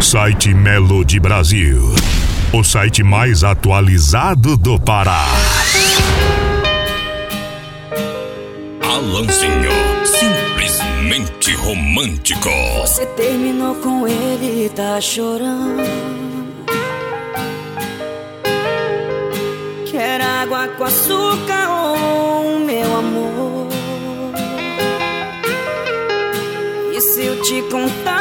Site Melody Brasil. O site mais atualizado do Pará. Alanzinho, simplesmente romântico. Você terminou com ele e tá chorando. Quer água com açúcar ou meu amor? E se eu te contar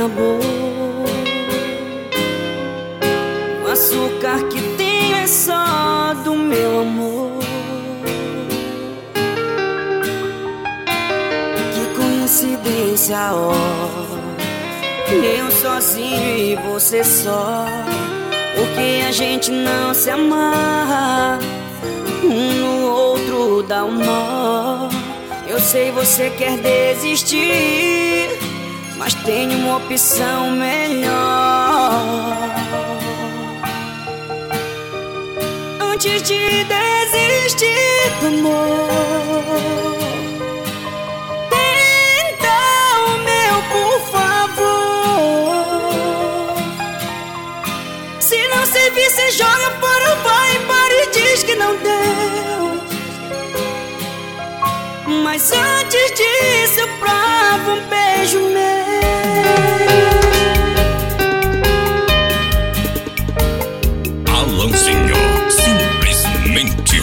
acabou? O açúcar que tem é só do meu amor. Que coincidência, ó. Eu sozinho e você só. Porque a gente não se amarra. Um no outro dá um nó. Eu sei você quer desistir, mas tem uma opção melhor. Antes de desistir do amor, tenta o meu, por favor. Se não servir, você joga fora, vai embora e diz que não deu. Mas antes disso, eu provo um beijo meu.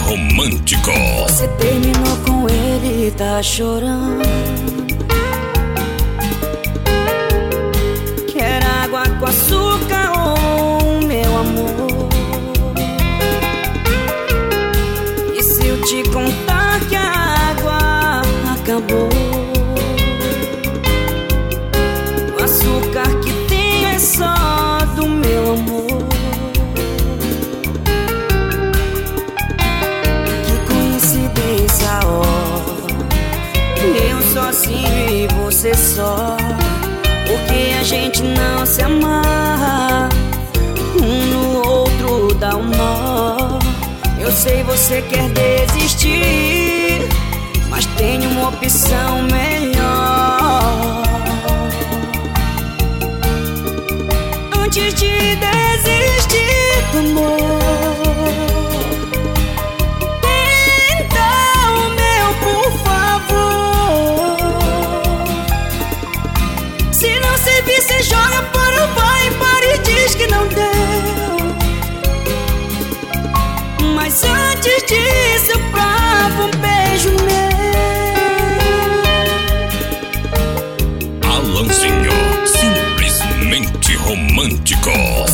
Romântico. Você terminou com ele e tá chorando. Quer água com Eu sozinho e você só. Porque a gente não se amarra. Um no outro dá um nó. Eu sei você quer desistir, mas tem uma opção melhor. Antes de desistir do amor.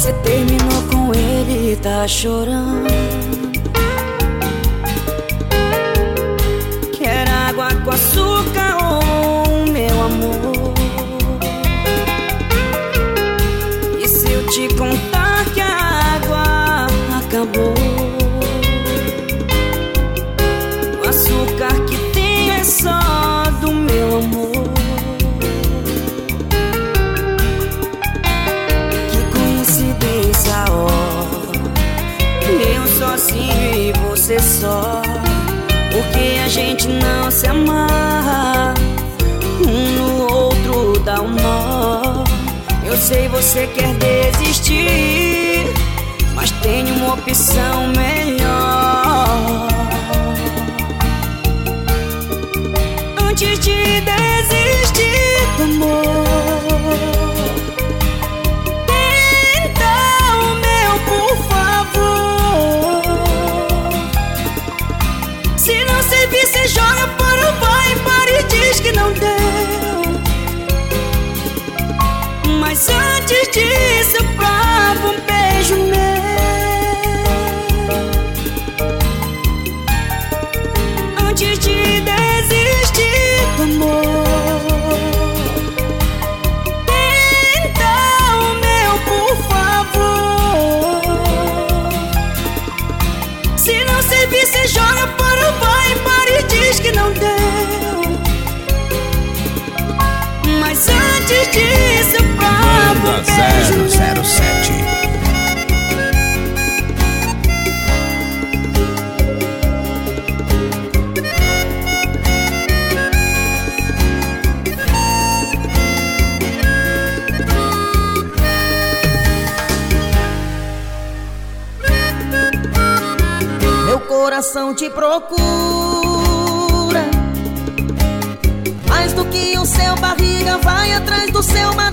Você terminou com ele e tá chorando. Só. Porque a gente não se amarra. Um no outro dá um nó. Eu sei você quer desistir, mas tem uma opção melhor. Antes de desistir 007 Meu coração te procura. Mais do que o seu barriga vai atrás do seu madruga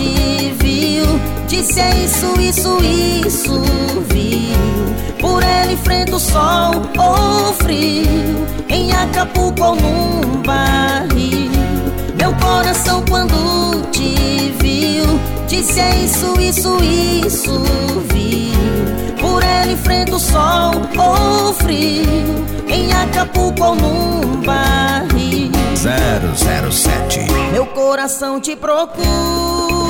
te viu. Disse é isso, isso, isso, viu. Por ele enfrenta o sol ou frio. Em Acapulco ou num barril. Meu coração quando te viu. Disse é isso, isso, isso, viu. Por ele enfrenta o sol ou frio. Em Acapulco ou num barril. 007 Meu coração te procura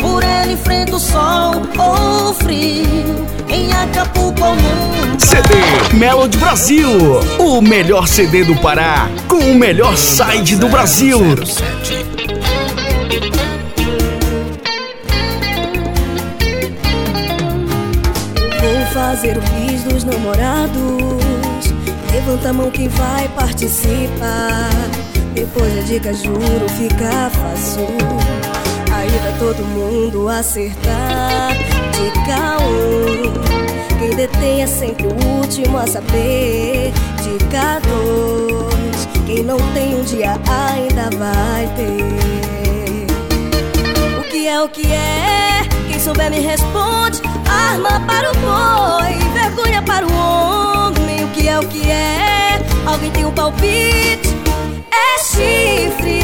Por ele enfrenta o sol ou frio Em Acapulco CD Melody Brasil, o melhor CD do Pará, com o melhor site do Brasil. 07 Vou fazer o quiz dos namorados. Levanta a mão quem vai participar. Depois da dica, juro, fica fácil. Aí vai todo mundo acertar. Dica 1. Quem detém é sempre o último a saber. Dica 2. Quem não tem um dia ainda vai ter. O que é o que é? Quem souber me responde. Arma para o boi, vergonha para o homem. O que é o que é? Alguém tem um palpite? É chifre,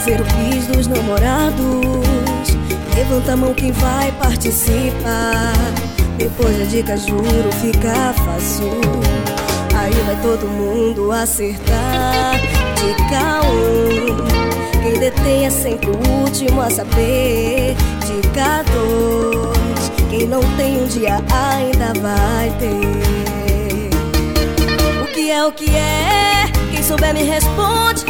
fazer o quiz dos namorados. Levanta a mão quem vai participar. Depois da dica, juro, fica fácil. Aí vai todo mundo acertar. Dica 1. Quem detém é sempre o último a saber. Dica 2. Quem não tem um dia ainda vai ter. O que é o que é? Quem souber me responde.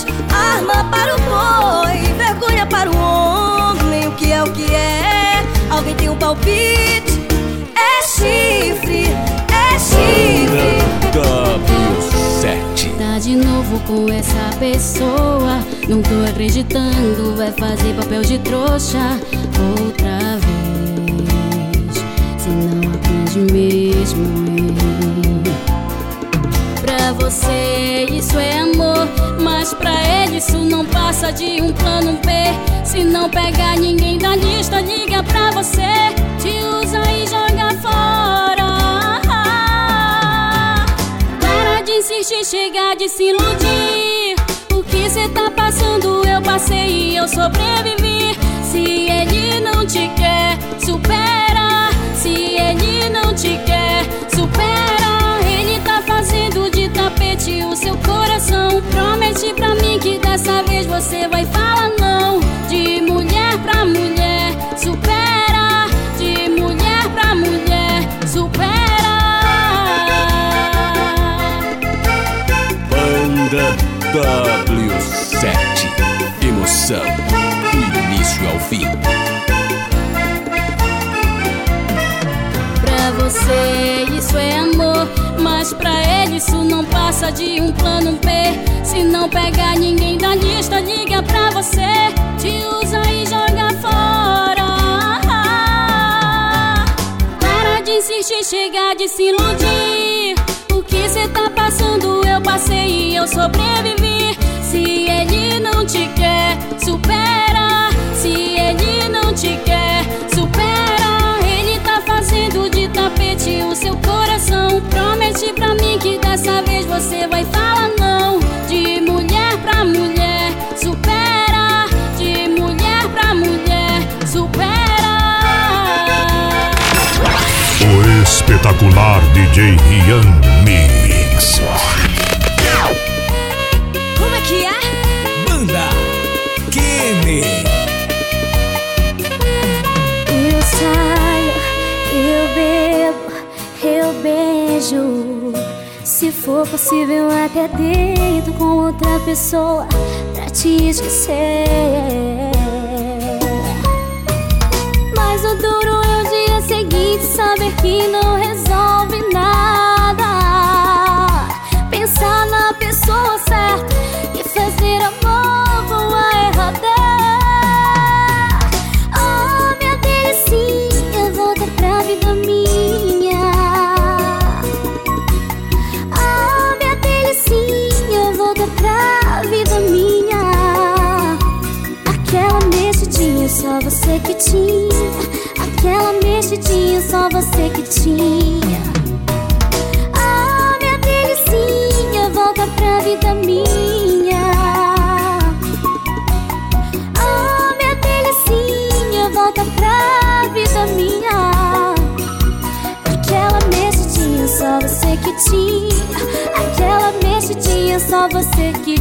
Arma para o boi, vergonha para o homem. O que é o que é? Alguém tem um palpite? É chifre, é chifre. W7 Tá de novo com essa pessoa. Não tô acreditando, vai fazer papel de trouxa outra vez. Se não aprende mesmo ir. Pra você isso é amor, mas pra ele isso não passa de um plano B. Se não pegar ninguém da lista, liga pra você, te usa e joga fora. Para de insistir, chega de se iludir. O que cê tá passando, eu passei e eu sobrevivi. Se ele não te quer, supera. Se ele não te quer, supera. Fazendo de tapete o seu coração. Promete pra mim que dessa vez você vai falar não. De mulher pra mulher, supera. De mulher pra mulher, supera. Banda W7 Emoção de um plano B. Se não pegar ninguém da lista, liga pra você, te usa e joga fora. Para de insistir, chega de se iludir. O que cê tá passando, eu passei e eu sobrevivi. Se ele não te quer, supera. Se ele não te quer, fazendo de tapete o seu coração. Promete pra mim que dessa vez você vai falar não. De mulher pra mulher, supera. De mulher pra mulher, supera. O espetacular DJ Rian Mix. Possível, até deito com outra pessoa pra te esquecer. Mas o duro é o dia seguinte saber que não resolve nada. Pensar na pessoa certa tinha. Oh, minha delicinha, volta pra vida minha. Oh, minha delicinha, volta pra vida minha. Aquela mexidinha, só você que tinha. Aquela mexidinha, só você que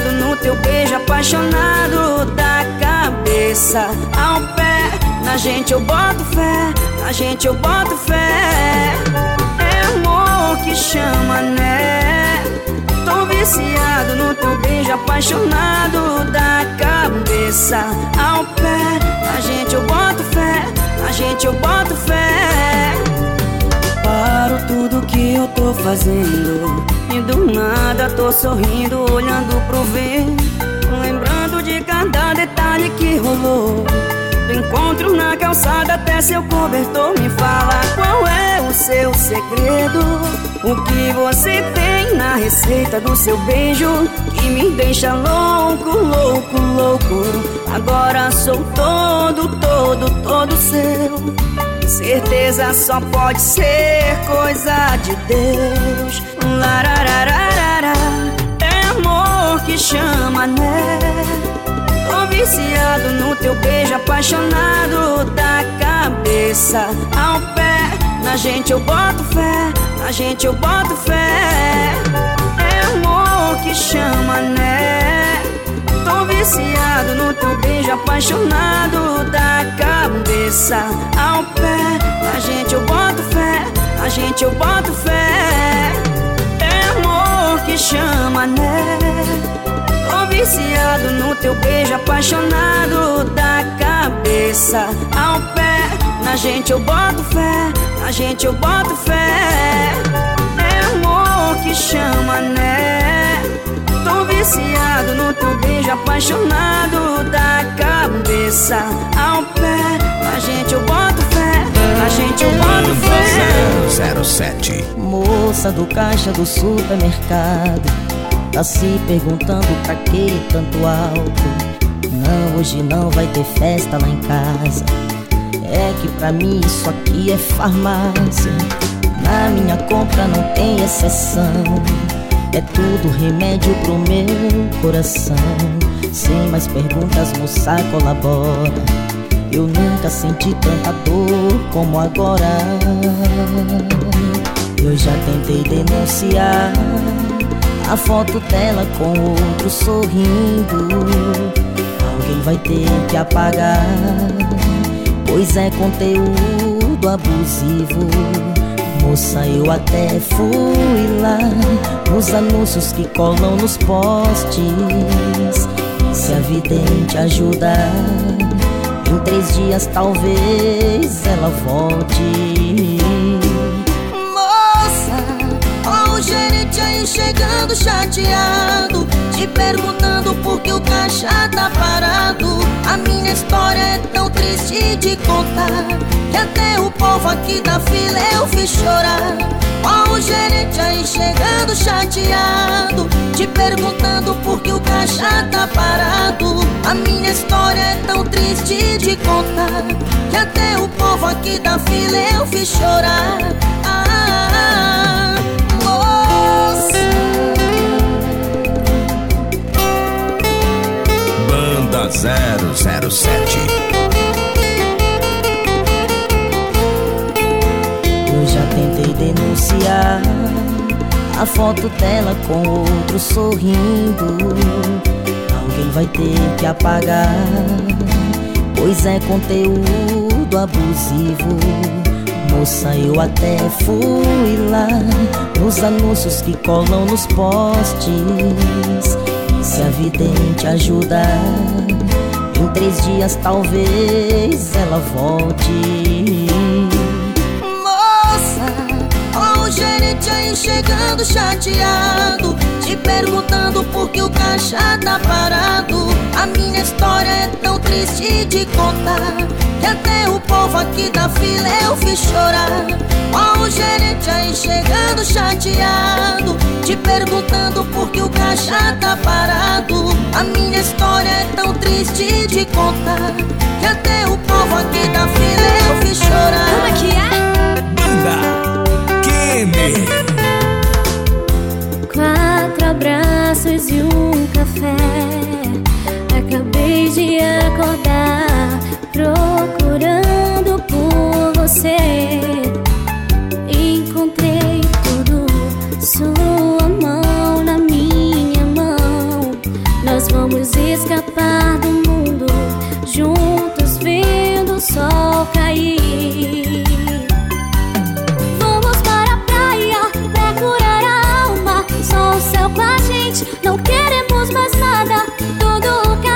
viciado no teu beijo, apaixonado da cabeça ao pé. Na gente eu boto fé, na gente eu boto fé. É amor que chama, né? Tô viciado no teu beijo, apaixonado da cabeça ao pé. Na gente eu boto fé, na gente eu boto fé. Paro tudo que eu tô fazendo e do nada tô sorrindo, olhando pro vento, lembrando de cada detalhe que rolou. Do encontro na calçada até seu cobertor me fala qual é o seu segredo. O que você tem na receita do seu beijo que me deixa louco, louco, louco. Agora sou todo, todo, todo seu. Certeza só pode ser coisa de Deus. É amor que chama, né? Tô viciado no teu beijo, apaixonado da cabeça ao pé. Na gente eu boto fé, na gente eu boto fé. É amor que chama, né? Tô viciado no teu beijo, apaixonado da cabeça ao pé. Na gente eu boto fé, na gente eu boto fé. É amor que chama, né? Tô viciado no teu beijo, apaixonado da cabeça ao pé. Na gente eu boto fé, na gente eu boto fé. É amor que chama, né? Tô viciado no teu beijo, apaixonado da cabeça ao pé. Na gente eu boto fé, na gente eu boto fé. 007 Moça do caixa do supermercado Tá se perguntando pra que tanto álcool Não, hoje não vai ter festa lá em casa. É que pra mim isso aqui é farmácia. Na minha compra não tem exceção É tudo remédio pro meu coração Sem mais perguntas, moça, colabora Eu nunca senti tanta dor como agora eu já tentei denunciar a foto dela com outro sorrindo. Alguém vai ter que apagar, pois é conteúdo abusivo. Moça, eu até fui lá nos anúncios que colam nos postes. Se a vidente ajudar, em três dias talvez ela volte. Moça, ó o gerente aí chegando chateado Te perguntando por que o caixa tá parado. A minha história é tão triste de contar Que até o povo aqui da fila eu fiz chorar. Ó o gerente aí chegando chateado Te perguntando por que o caixa tá parado. A minha história é tão triste de contar Que até o povo aqui da fila eu fiz chorar Banda 007 Eu já tentei denunciar a foto dela com outro sorrindo. Alguém vai ter que apagar, pois é conteúdo abusivo. Moça, eu até fui lá nos anúncios que colam nos postes. Se a vidente ajudar, em três dias talvez ela volte. Moça, o gerente aí chegando chateado Te perguntando por que o caixa tá parado A minha história é tão triste de contar Que até o povo aqui da fila eu fiz chorar o gerente aí chegando chateado Te perguntando por que o caixa tá parado A minha história é tão triste de contar Que até o povo aqui da fila eu fiz chorar Como é que é? Banda Kenny Quatro abraços e um café. Acabei de acordar, procurando por você. Gente, não queremos mais nada. Todo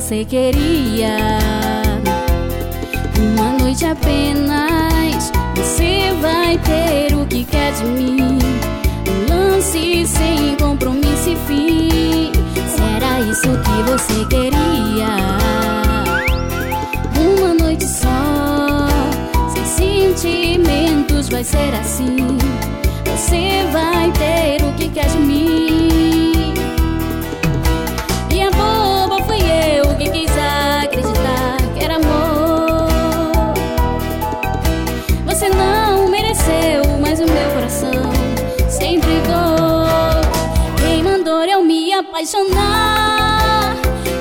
você queria? Uma noite apenas, você vai ter o que quer de mim. Um lance sem compromisso e fim. Será isso que você queria? Uma noite só, sem sentimentos, vai ser assim. Você vai ter o que quer de mim.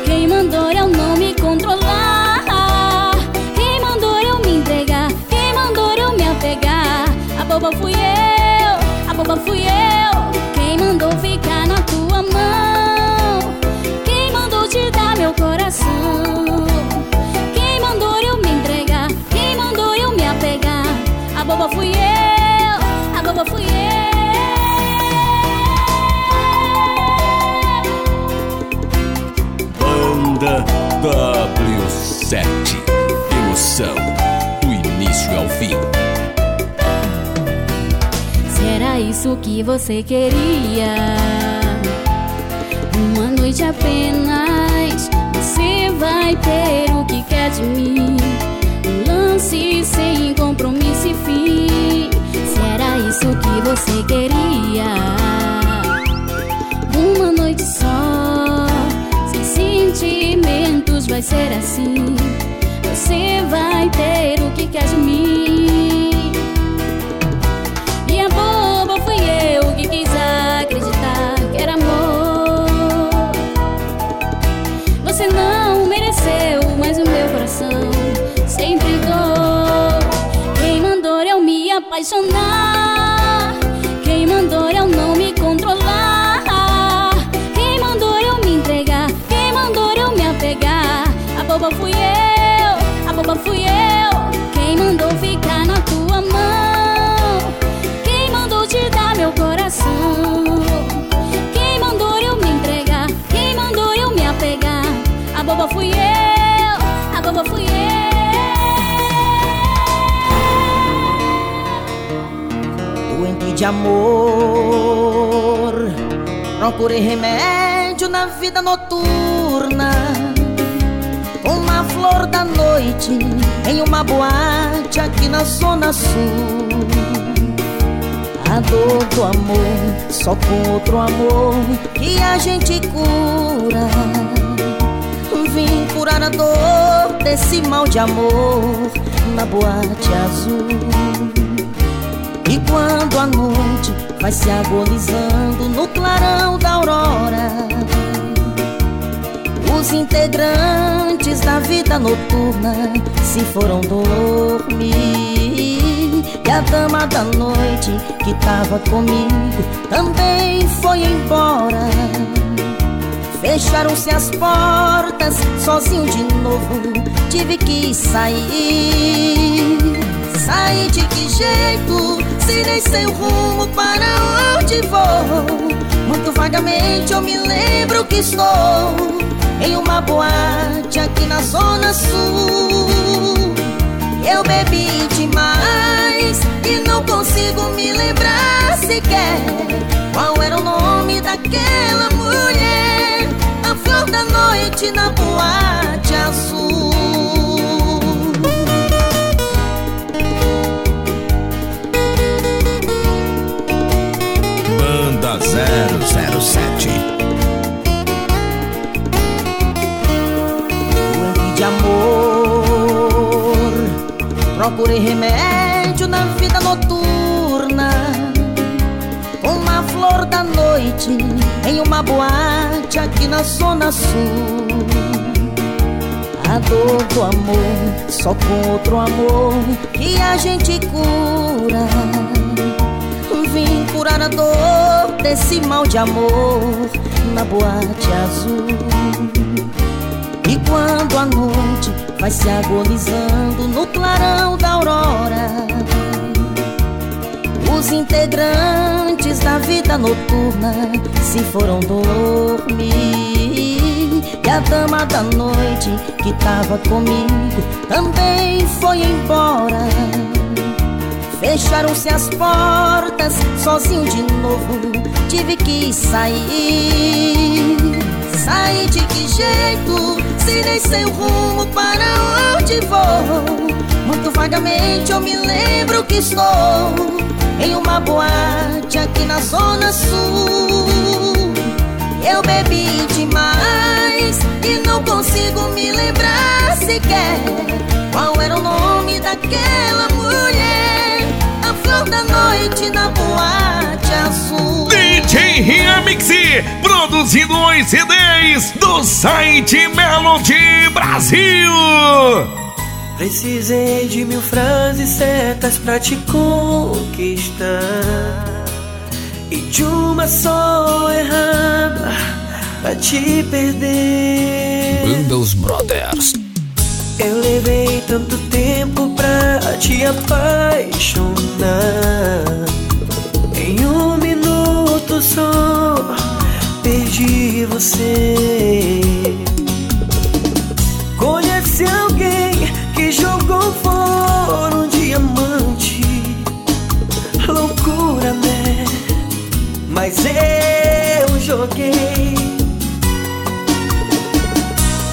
Quem mandou eu não me controlar. Quem mandou eu me entregar. Quem mandou eu me apegar. A boba fui eu, a boba fui eu. Quem mandou ficar na tua mão. Quem mandou te dar meu coração. Quem mandou eu me entregar. Quem mandou eu me apegar. A boba fui eu. Isso que você queria, uma noite apenas, você vai ter o que quer de mim. Um lance sem compromisso e fim. Se era isso que você queria, uma noite só, sem sentimentos, vai ser assim. Você vai ter o que quer de mim. Amor. Procurei remédio na vida noturna. Uma flor da noite em uma boate aqui na Zona Sul. A dor do amor, só com outro amor que a gente cura. Vim curar a dor desse mal de amor na boate azul. E quando a noite vai se agonizando no clarão da aurora, os integrantes da vida noturna se foram dormir. E a dama da noite que tava comigo também foi embora. Fecharam-se as portas, sozinho de novo, tive que sair. Sair de que jeito, se nem sei o rumo para onde vou. Muito vagamente eu me lembro que estou em uma boate aqui na Zona Sul. Eu bebi demais e não consigo me lembrar sequer qual era o nome daquela mulher. A flor da noite na boate azul. Na Zona Sul. A dor do amor, só com outro amor que a gente cura. Vim curar a dor desse mal de amor na boate azul. E quando a noite vai se agonizando no clarão da aurora, os integrantes da vida noturna se foram dormir. E a dama da noite que tava comigo também foi embora. Fecharam-se as portas, sozinho de novo, tive que sair. Sair de que jeito, se nem sei o rumo para onde vou. Muito vagamente eu me lembro que estou em uma boate aqui na Zona Sul. Eu bebi demais e não consigo me lembrar sequer qual era o nome daquela mulher. A flor da noite na boate azul. DJ Remix, produzindo os CDs do site Melody Brasil. Precisei de mil frases certas pra te conquistar. E de uma só errada pra te perder. Banda Os Brothers. Eu levei tanto tempo pra te apaixonar. Em um minuto só perdi você. Mas eu joguei.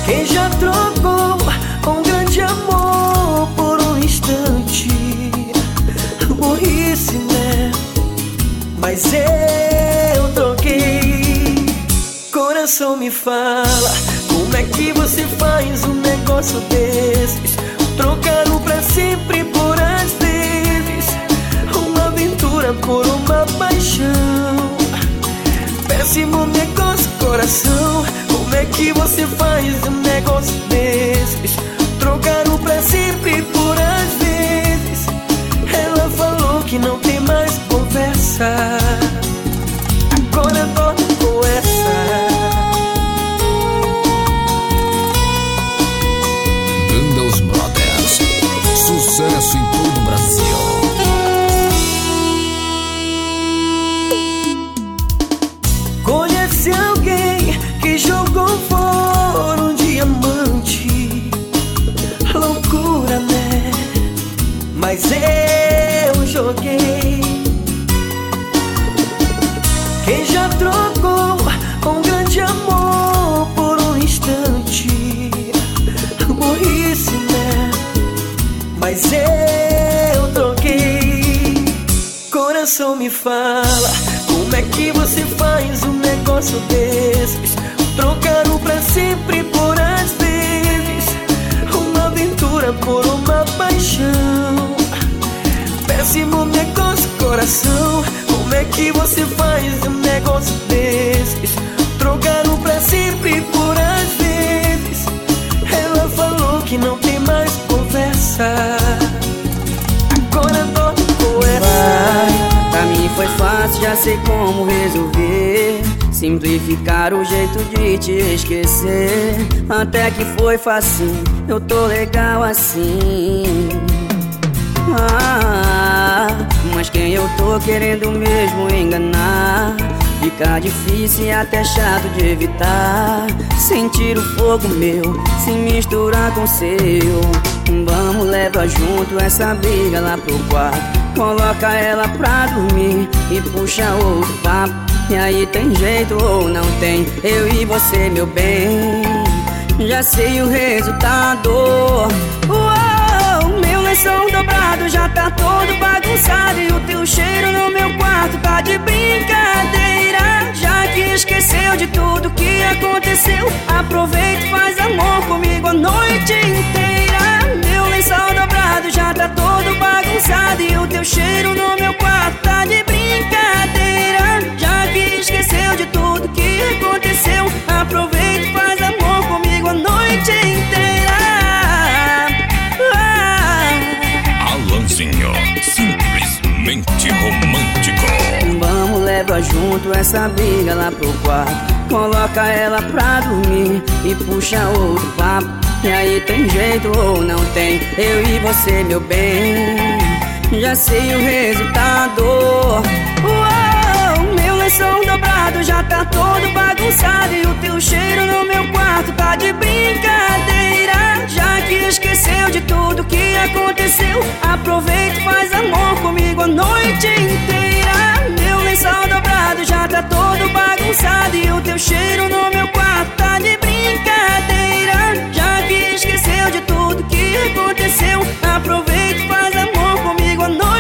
Quem já trocou um grande amor por um instante? Burrice, né? Mas eu troquei. Coração me fala, coração. Como é que você faz um negócio desses? Negócio desses? Trocar o pra sempre por às vezes. Uma aventura por uma paixão. Péssimo negócio, coração. Como é que você faz um negócio desses? Trocar o pra sempre por às vezes. Ela falou que não tem mais conversa. Agora com essa. Pra mim foi fácil, já sei como resolver. Simplificar o jeito de te esquecer. Até que foi fácil, eu tô legal assim. Ah, mas quem eu tô querendo mesmo enganar? Fica difícil e até chato de evitar. Sentir o fogo meu se misturar com o seu. Vamos, leva junto essa briga lá pro quarto. Coloca ela pra dormir e puxa outro papo. E aí tem jeito ou não tem? Eu e você, meu bem. Já sei o resultado. Uou, meu lençol dobrado já tá todo bagunçado. E o teu cheiro no meu quarto tá de brincadeira. Já que esqueceu de tudo que aconteceu, aproveita e faz amor comigo a noite inteira. Meu lençol dobrado já tá todo bagunçado. E o teu cheiro no meu quarto tá de brincadeira. Esqueceu de tudo que aconteceu, aproveita e faz amor comigo a noite inteira. Ah. Alanzinho, simplesmente romântico. Vamos, leva junto essa briga lá pro quarto. Coloca ela pra dormir e puxa outro papo. E aí tem jeito ou não tem? Eu e você, meu bem. Já sei o resultado. Uou, lençol dobrado já tá todo bagunçado. E o teu cheiro no meu quarto tá de brincadeira. Já que esqueceu de tudo que aconteceu, aproveita e faz amor comigo a noite inteira. Meu lençol dobrado já tá todo bagunçado. E o teu cheiro no meu quarto tá de brincadeira. Já que esqueceu de tudo que aconteceu, aproveita e faz amor comigo a noite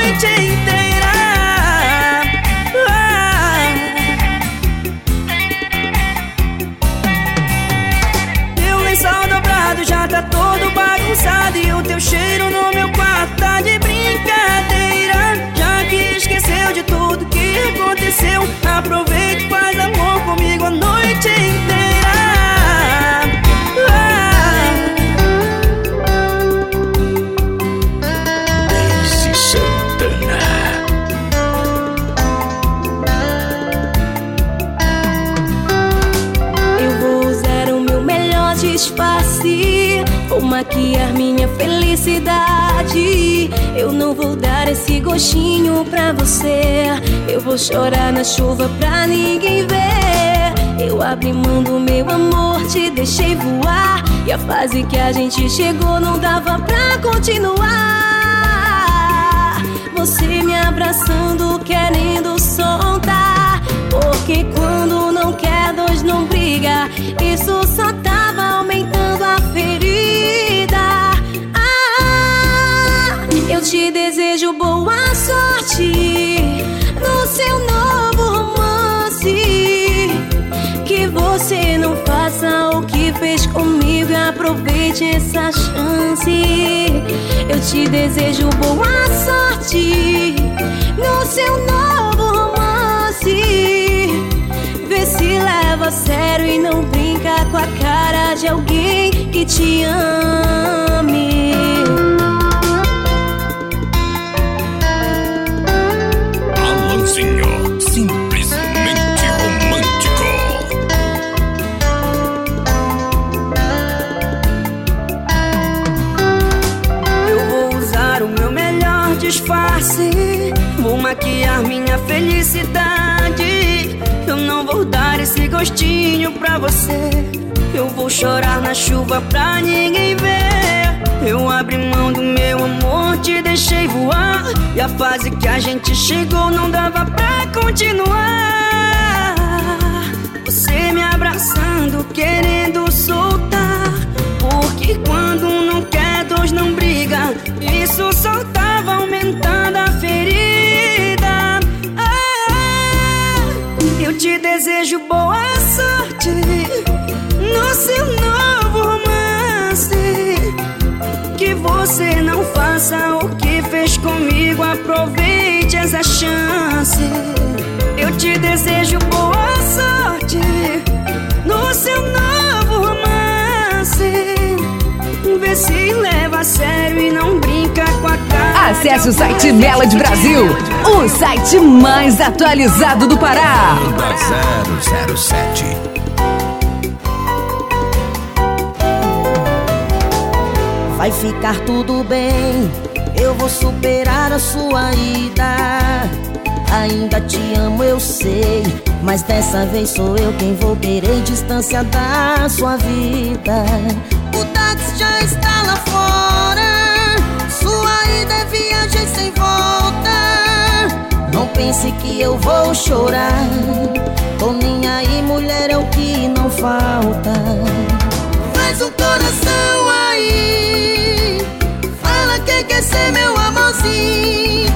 E o teu cheiro no meu quarto. Tá de brincadeira Já que esqueceu de tudo que aconteceu. Aproveita e faz amor comigo pra você Eu vou chorar na chuva pra ninguém ver Eu abri mão do meu amor, te deixei voar. E a fase que a gente chegou não dava pra continuar. Você me abraçando, querendo soltar. Porque quando não quer, dois não briga. Isso só tava aumentando a ferida. Ah, eu te desejo boa fez comigo e aproveite essa chance. Eu te desejo boa sorte no seu novo romance. Vê se leva a sério e não brinca com a cara de alguém que te ame. Gostinho pra você. Eu vou chorar na chuva pra ninguém ver. Eu abri mão do meu amor, te deixei voar. E a fase que a gente chegou não dava pra continuar. Você me abraçando, querendo soltar. Porque quando não quer, dois não briga. Isso só eu te desejo boa sorte no seu novo romance. Que você não faça o que fez comigo. Aproveite essa chance. Eu te desejo boa sorte no seu novo leva sério e não brinca com a cara. Acesse o site Melody Brasil, o site mais atualizado do Pará. Banda 007. Vai ficar tudo bem, eu vou superar a sua ida. Ainda te amo, eu sei, mas dessa vez sou eu quem vou querer distância da sua vida. Táxi já está lá fora, sua ida é viagem sem volta. Não pense que eu vou chorar, tô nem aí, mulher, é o que não falta. Faz um coração aí. Fala que quer ser meu amorzinho.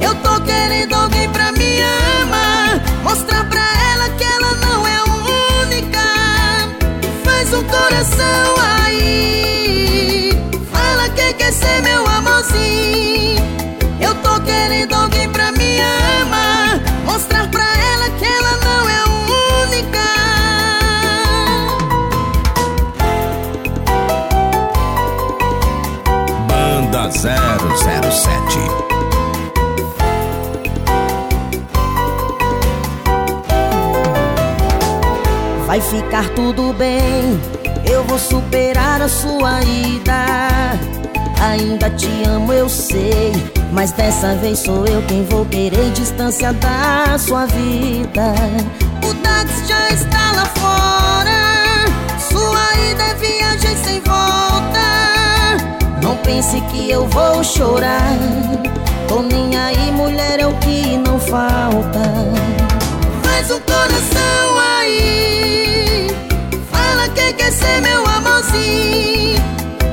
Eu tô querendo alguém pra me amar. Mostrar Um coração aí. Fala que quer ser meu amorzinho. Eu tô querendo alguém pra me amar. Mostrar pra ela Vai ficar tudo bem, eu vou superar a sua ida. Ainda te amo, eu sei, mas dessa vez sou eu quem vou querer distância da sua vida. O táxi já está lá fora, sua ida é viagem sem volta. Não pense que eu vou chorar, tô nem aí, mulher, é o que não falta. Amorzinho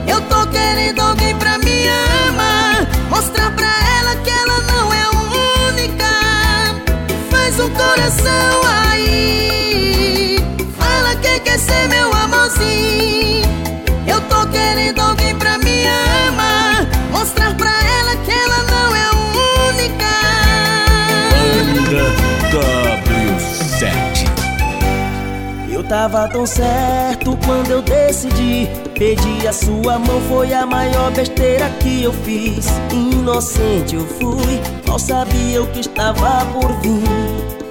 Eu tô querendo alguém pra me amar Mostrar pra ela que ela não é única. Faz um coração aí Fala que quer ser meu amorzinho. Eu tô querendo alguém pra me amar Mostrar tava tão certo quando eu decidi. Pedir a sua mão foi a maior besteira que eu fiz. Inocente eu fui, mal sabia o que estava por vir.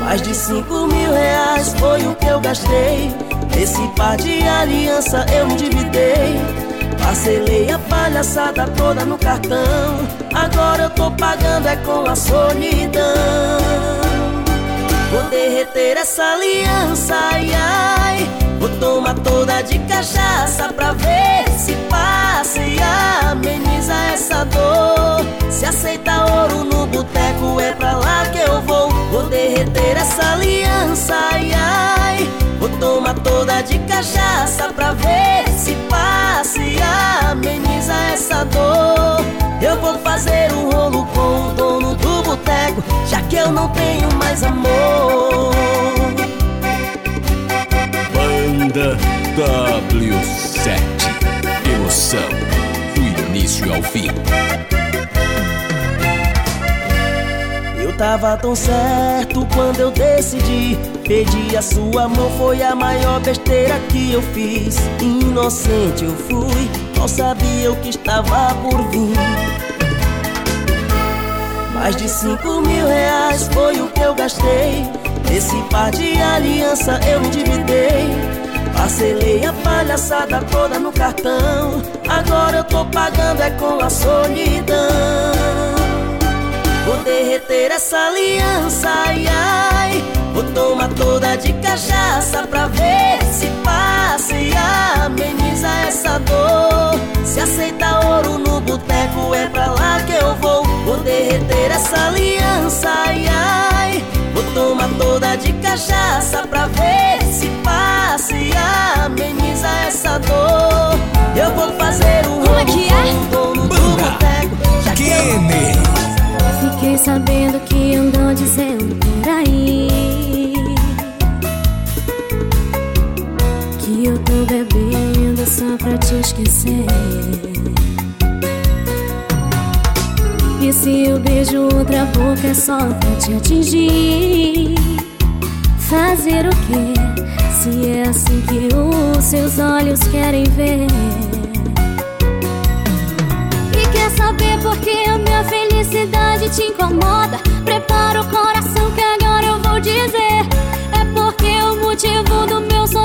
Mais de cinco mil reais foi o que eu gastei. Esse par de aliança eu me endividei. Parcelei a palhaçada toda no cartão. Agora eu tô pagando é com a solidão Vou derreter essa aliança, ai ai. Vou tomar toda de cachaça pra ver se passa e ameniza essa dor. Se aceita ouro no boteco é pra lá que eu vou. Vou derreter essa aliança, ai ai. Vou tomar toda de cachaça pra ver se passa e ameniza essa dor. Eu vou fazer um rolo com o dono do Já que eu não tenho mais amor. Banda W7 Emoção do início ao fim. Eu tava tão certo quando eu decidi. Pedir a sua mão foi a maior besteira que eu fiz. Inocente eu fui, não sabia o que estava por vir Mais de cinco mil reais foi o que eu gastei. Nesse par de aliança eu endividei Parcelei a palhaçada toda no cartão. Agora eu tô pagando é com a solidão. Vou derreter essa aliança, ai ai. Vou tomar toda de cachaça pra ver se passa e ameniza essa dor. Se aceita ouro no boteco é pra lá que eu vou. Vou derreter essa aliança, ai ai. Vou tomar toda de cachaça pra ver se passa e ameniza essa dor. Eu vou fazer um Como é que é? dono do boteco já que eu Fiquei sabendo que andou dizendo por aí Que eu tô bebendo só pra te esquecer E se eu beijo outra boca é só pra te atingir Fazer o quê? Se é assim que os seus olhos querem ver e quer saber por que a minha felicidade te incomoda? Prepara o coração que agora eu vou dizer. É porque o motivo do meu sorriso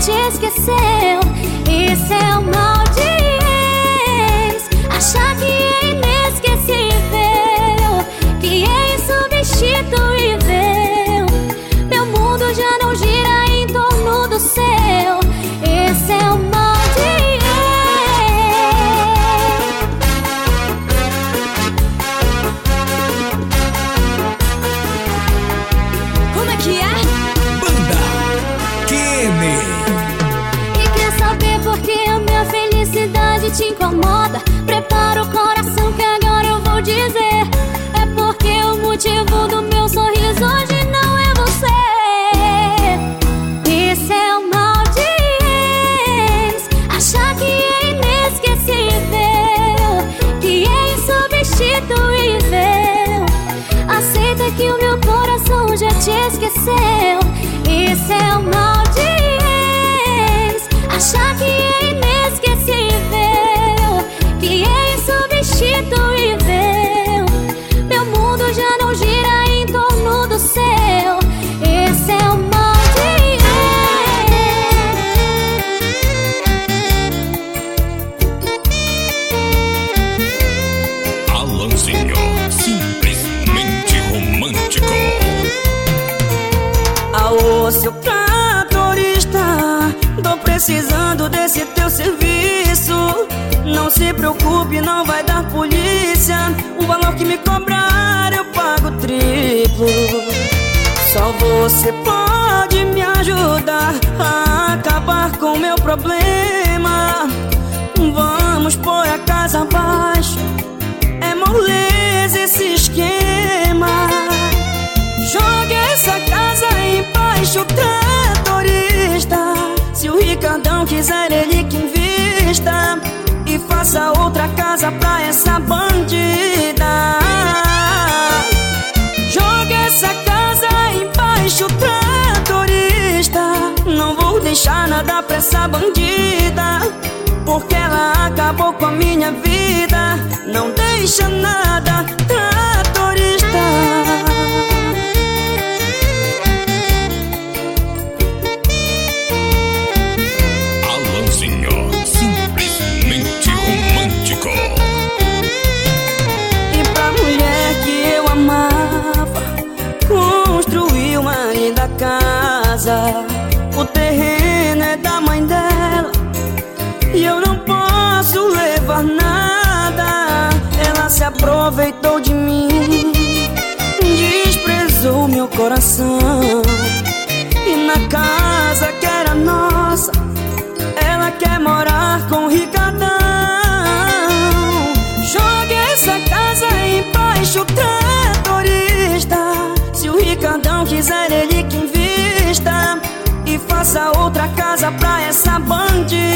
te esqueceu. Esse é o que o meu coração já te esqueceu. Esse é o mal se preocupe, não vai dar polícia. O valor que me cobrar eu pago triplo. Só você pode me ajudar a acabar com meu problema. Vamos pôr a casa abaixo. É moleza esse esquema. Joga essa casa embaixo, tratorista. Se o Ricardão quiser, ele que invista. Faça outra casa pra essa bandida. Joga essa casa embaixo, tratorista. Não vou deixar nada pra essa bandida. Porque ela acabou com a minha vida. Não deixa nada, tratorista. Aproveitou de mim, desprezou meu coração. E na casa que era nossa, ela quer morar com o Ricardão. Jogue essa casa embaixo, tratorista. Se o Ricardão quiser, ele que invista e faça outra casa pra essa bandida.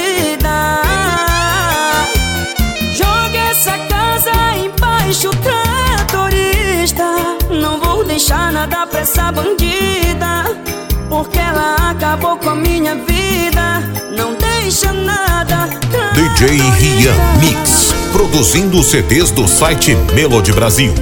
Porque ela acabou com a minha vida. Não deixa nada. DJ Rian Mix, produzindo CDs do site Melody Brasil.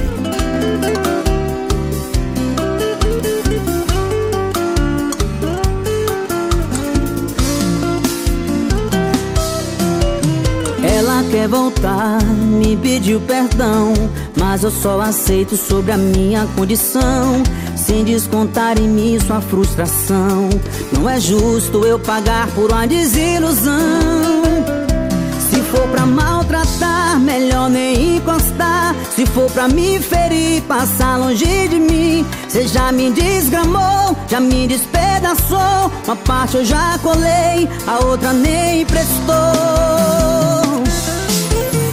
Ela quer voltar, me pediu perdão, mas eu só aceito sobre a minha condição. Sem descontar em mim sua frustração. Não é justo eu pagar por uma desilusão. Se for pra maltratar, melhor nem encostar. Se for pra me ferir, passar longe de mim. Cê já me desgramou, já me despedaçou. Uma parte eu já colei, a outra nem prestou.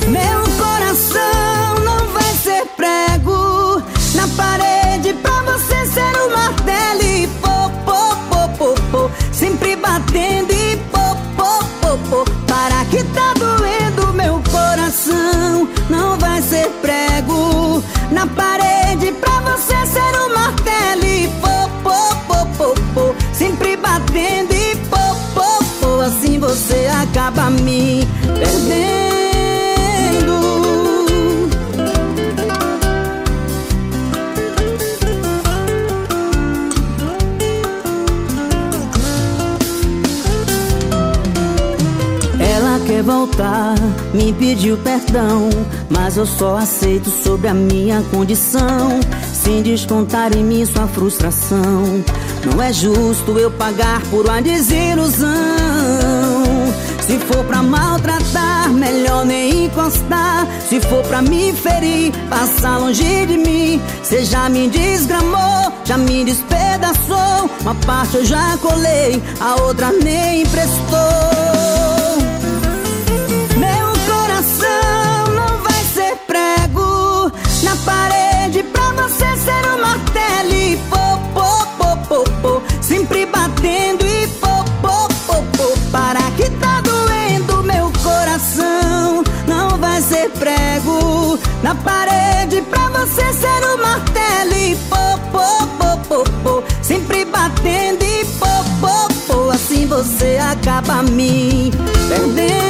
Meu coração não vai ser prego na parede voltar, me pediu perdão, mas eu só aceito sobre a minha condição, sem descontar em mim sua frustração. Não é justo eu pagar por uma desilusão. Se for pra maltratar, melhor nem encostar. Se for pra me ferir, passar longe de mim. Cê já me desgramou, já me despedaçou. Uma parte eu já colei, a outra nem emprestou. Na parede pra você ser um martelo e pô, pô, pô, pô, pô, sempre batendo e pô, pô, pô, assim você acaba me perdendo.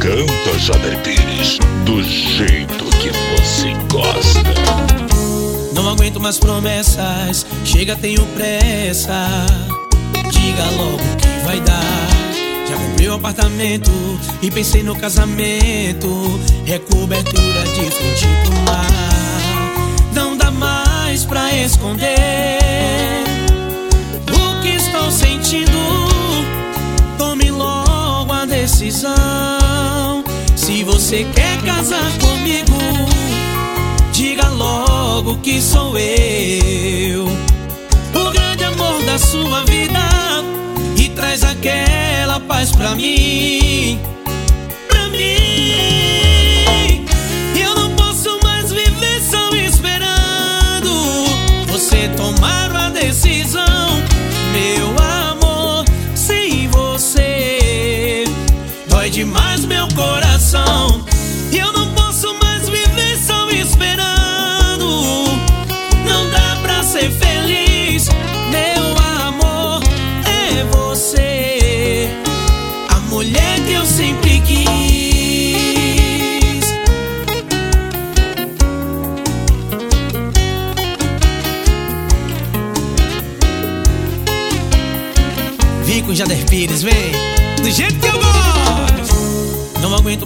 Canta Jader Pires, do jeito que você gosta. Não aguento mais promessas, chega, tenho pressa. Diga logo o que vai dar. Já comprei o apartamento e pensei no casamento. Recobertura de frente pro mar. Não dá mais pra esconder o que estou sentindo. Tome logo a decisão. Se você quer casar comigo, diga logo que sou eu. O grande amor da sua vida. E traz aquela paz pra mim. Pra mim. Eu não posso mais viver só esperando você tomar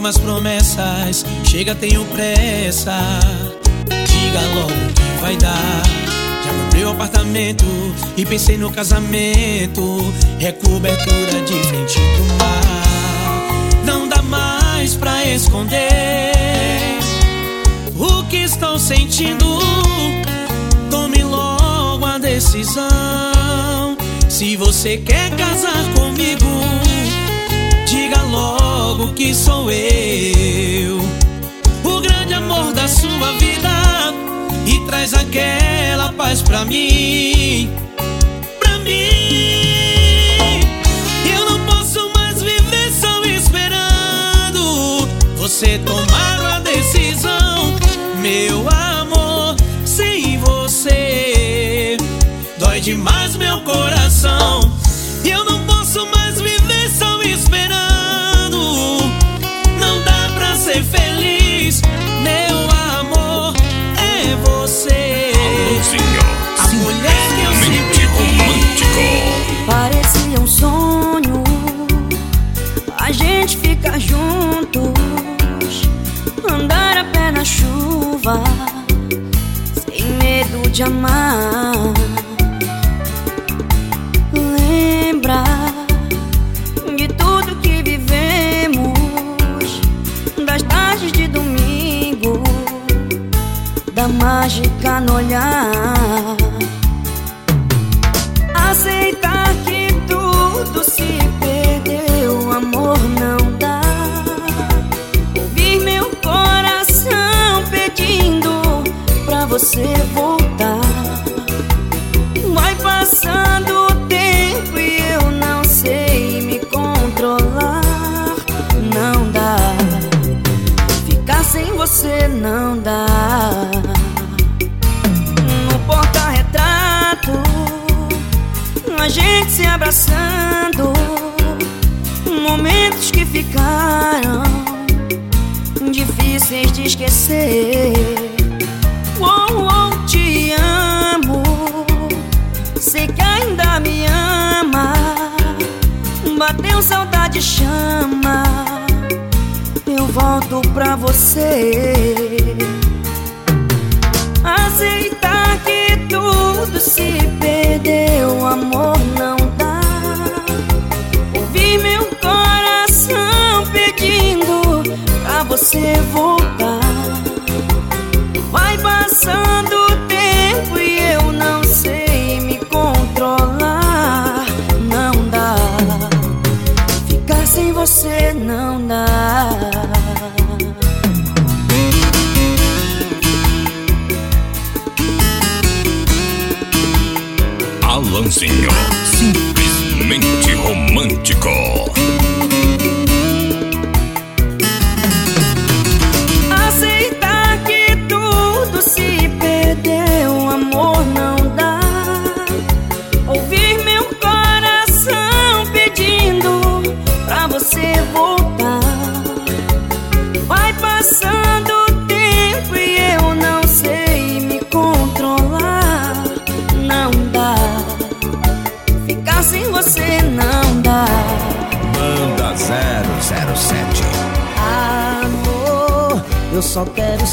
mais promessas, chega, tenho pressa. Diga logo o que vai dar. Já Comprei um apartamento e pensei no casamento. Recobertura de frente pro mar. Não dá mais pra esconder o que estou sentindo. Tome logo a decisão. Se você quer casar comigo, diga logo que sou eu. O grande amor da sua vida e traz aquela paz pra mim, pra mim. Eu não posso mais viver só esperando você tomar a decisão, meu amor. Sem você dói demais meu coração. Eu não posso mais viver só esperando. Parecia um sonho. A gente ficar juntos Andar a pé na chuva Sem medo de amar. Lembra De tudo que vivemos Das tardes de domingo Da mágica no olhar não dá. No porta-retrato a gente se abraçando, momentos que ficaram difíceis de esquecer. Oh, oh, te amo, sei que ainda me ama. Bateu saudade, chama, volto pra você. Aceitar que tudo se perdeu, amor não dá. Ouvir meu coração pedindo pra você voltar. Vai passando Simplesmente romântico.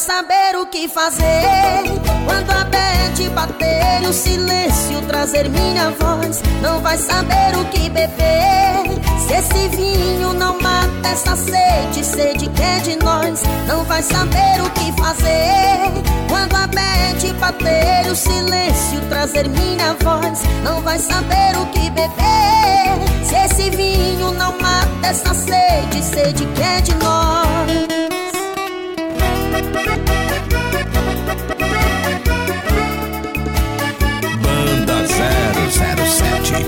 saber o que fazer. Quando a bete bater o silêncio trazer minha voz. Não vai saber o que beber. Se esse vinho não mata essa sede Sede que é de nós Não vai saber o que fazer. Quando a bete bater o silêncio trazer minha voz. Não vai saber o que beber. Se esse vinho não mata essa sede Sede que é de nós Banda 007.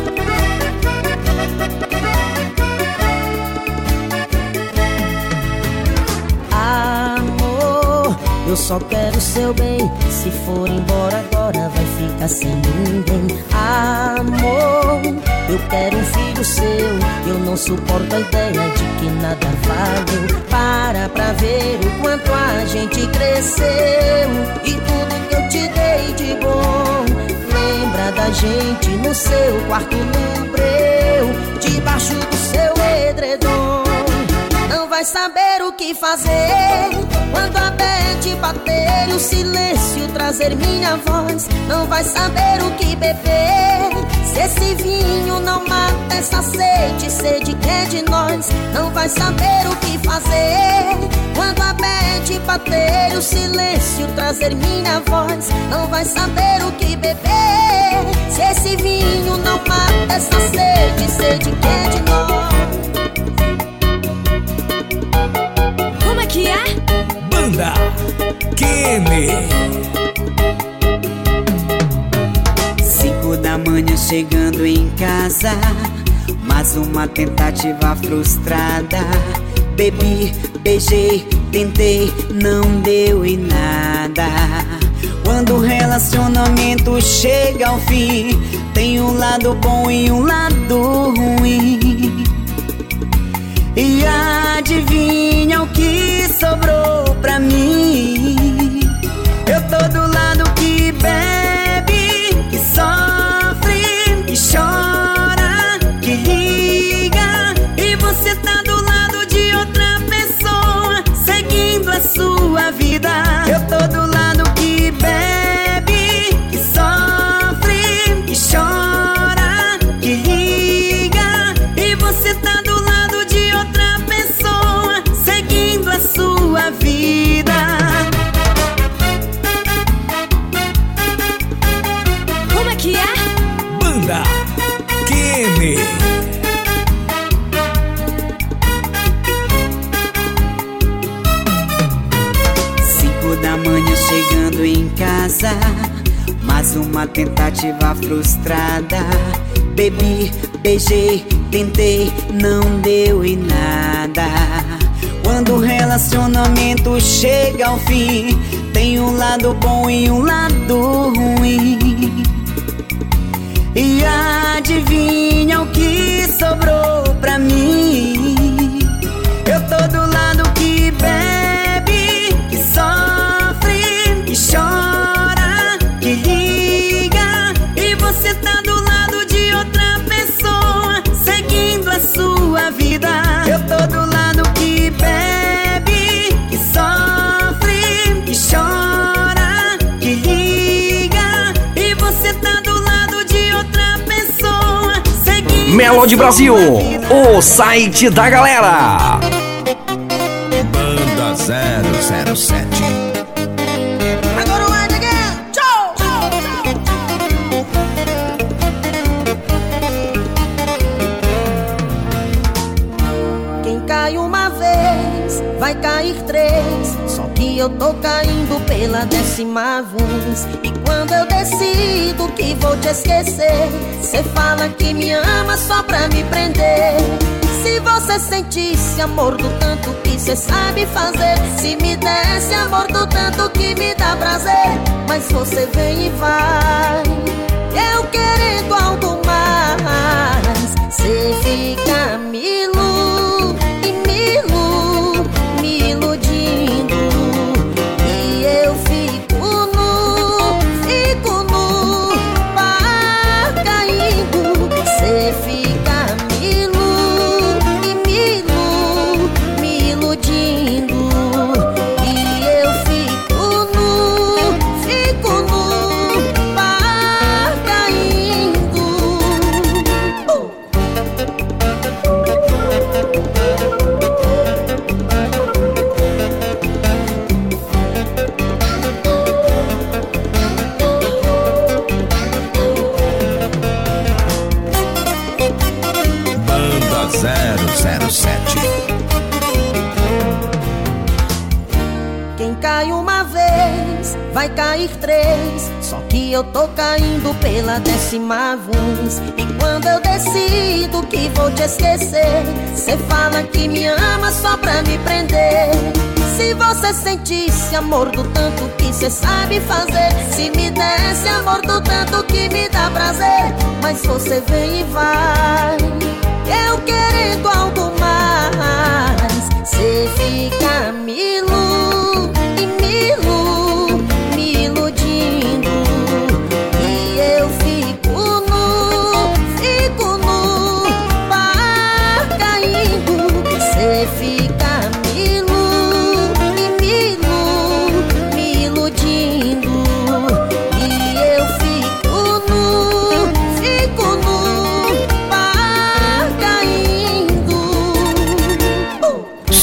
Amor, eu só quero seu bem. Se for embora agora, vai ficar sem ninguém. Amor, Eu quero um filho seu, eu não suporto a ideia de que nada Para pra ver o quanto a gente cresceu e tudo que eu te dei de bom. Lembra da gente no seu quarto no breu, debaixo do seu edredom. Vai saber o que fazer quando a bete bater o silêncio trazer minha voz. Não vai saber o que beber se esse vinho não mata essa sede, sede que é de nós. Não vai saber o que fazer quando a bete bater o silêncio trazer minha voz. Não vai saber o que beber se esse vinho não mata essa sede, sede que é de nós. Kene. Cinco da manhã chegando em casa, mais uma tentativa frustrada. Bebi, beijei, tentei, não deu em nada. Quando o relacionamento chega ao fim, tem um lado bom e um lado ruim. E adivinha o que sobrou pra mim? Eu tô do lado que bebe, que sofre, que chora, que liga. E você tá do lado de outra pessoa, seguindo a sua vida. Eu tô do lado que bebe, uma tentativa frustrada. Bebi, beijei, tentei, não deu em nada. Quando o relacionamento chega ao fim, tem um lado bom e um lado ruim. E adivinha o que sobrou Melody Brasil, o site da galera. Banda 007. Agora o Ed again. Tchau. Quem cai uma vez, vai cair três. Só que eu tô caindo pela décima vez. E quando eu decido que vou te esquecer, cê fala que me ama só pra me prender. Se você sentisse amor do tanto que cê sabe fazer Se me desse amor do tanto que me dá prazer Mas você vem e vai eu tô caindo pela décima vez. E quando eu decido que vou te esquecer, cê fala que me ama só pra me prender. Se você você sentisse amor do tanto que cê sabe fazer Se me desse amor do tanto que me dá prazer Mas você vem e vai Eu querendo algo mais Cê fica me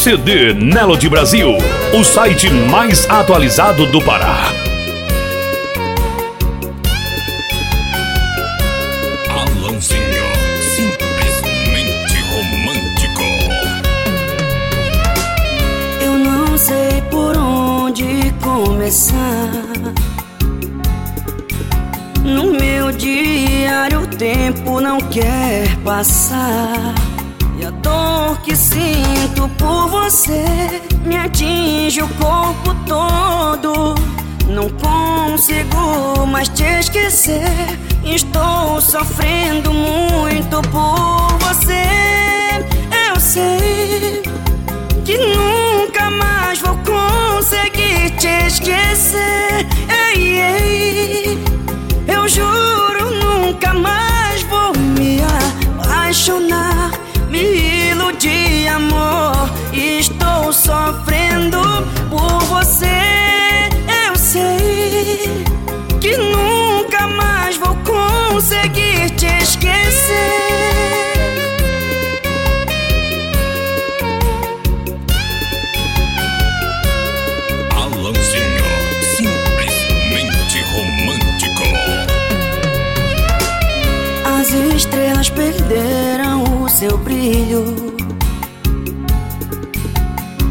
CD Nelo de Brasil, o site mais atualizado do Pará. Alanzinho, simplesmente romântico. Eu não sei por onde começar. No meu diário o tempo não quer passar. E a dor que sinto por você me atinge o corpo todo. Não consigo mais te esquecer. Estou sofrendo muito por você. Eu sei que nunca mais vou conseguir te esquecer. Ei, ei, eu juro nunca mais vou me apaixonar, me iludir, amor. Estou sofrendo por você. Eu sei que nunca mais vou conseguir te esquecer. Alanzinho, simplesmente romântico. As estrelas perderam seu brilho.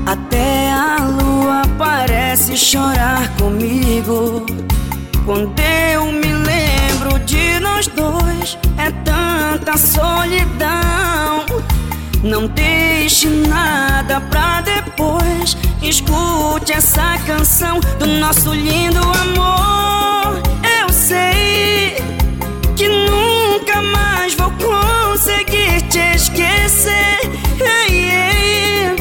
Até a lua parece chorar comigo. Quando eu me lembro de nós dois, é tanta solidão. Não deixe nada pra depois. Escute essa canção do nosso lindo amor. Eu sei que nunca mais vou conseguir te esquecer. Ei, ei,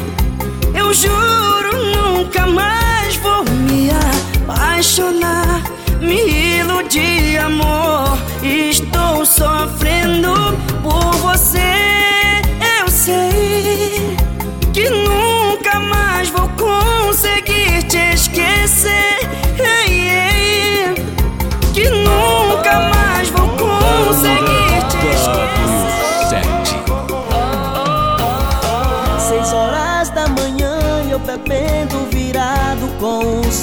eu juro nunca mais vou me apaixonar, me iludir, amor. Estou sofrendo por você. Eu sei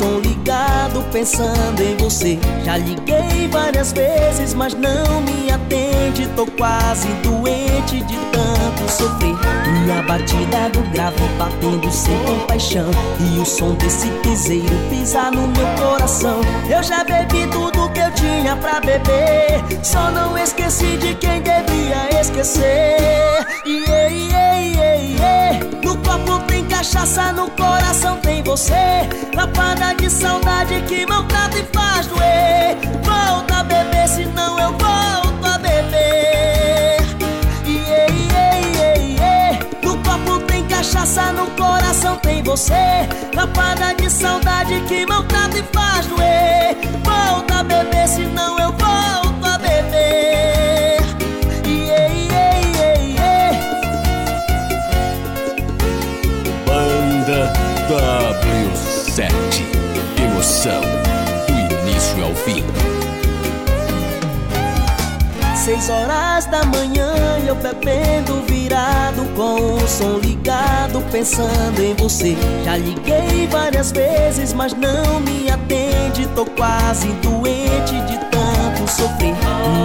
som ligado pensando em você. Já liguei várias vezes mas não me atende. Tô quase doente de tanto sofrer. E a batida do grave batendo sem compaixão. E o som desse piseiro pisar no meu coração. Eu já bebi tudo que eu tinha pra beber. Só não esqueci de quem devia esquecer. Iê, cachaça, no coração tem você. Lapada de saudade que maltrata e faz doer. Volta a beber, senão eu volto a beber. Iê, iê, iê, iê. No copo tem cachaça, no coração tem você. Lapada de saudade que maltrata e faz doer. Volta a beber, senão eu volto Seis horas da manhã eu bebendo virado com o som ligado pensando em você. Já liguei várias vezes mas não me atende Tô quase doente de tanto sofrer.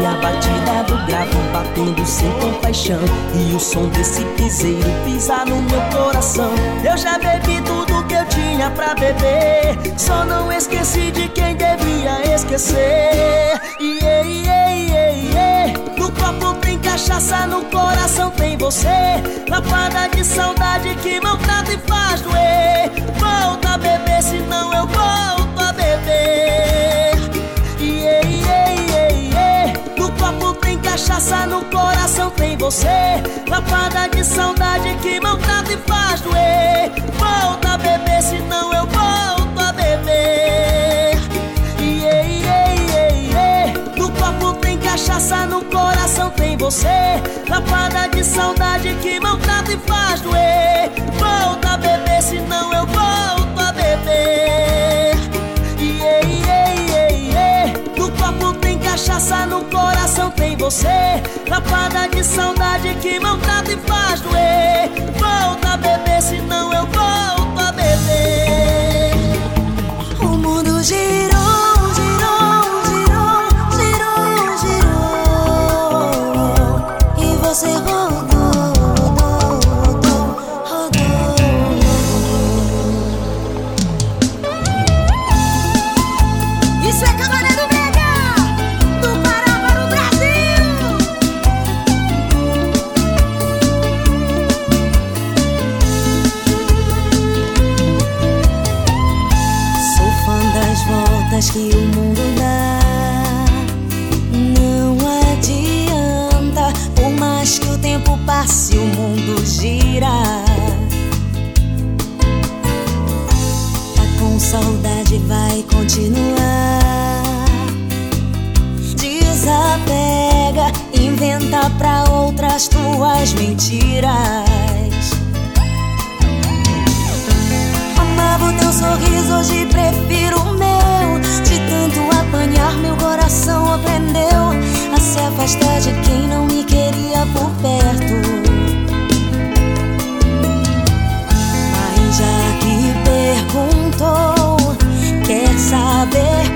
E a batida do grave batendo sem compaixão E o som desse piseiro pisar no meu coração. Eu já bebi tudo que eu tinha pra beber Só não esqueci de quem devia esquecer. Iê, iê, cachaça no coração tem você. Lapada de saudade que maltrata e faz doer. Volta a beber, senão eu volto a beber. Yeah, yeah, yeah, yeah. No copo tem cachaça, no coração tem você. Lapada de saudade que maltrata e faz doer. você. Lapada de saudade que maltrata e faz doer. Volta a beber, senão eu volto a beber. Yeah, yeah, yeah, yeah. No copo tem cachaça, no coração tem você. Lapada de saudade que maltrata e faz doer. Volta a beber, senão eu volto a beber. O mundo girou. das mentiras. Amava o teu sorriso, hoje prefiro o meu. De tanto apanhar, meu coração aprendeu a se afastar de quem não me queria por perto. Mas já que perguntou, quer saber?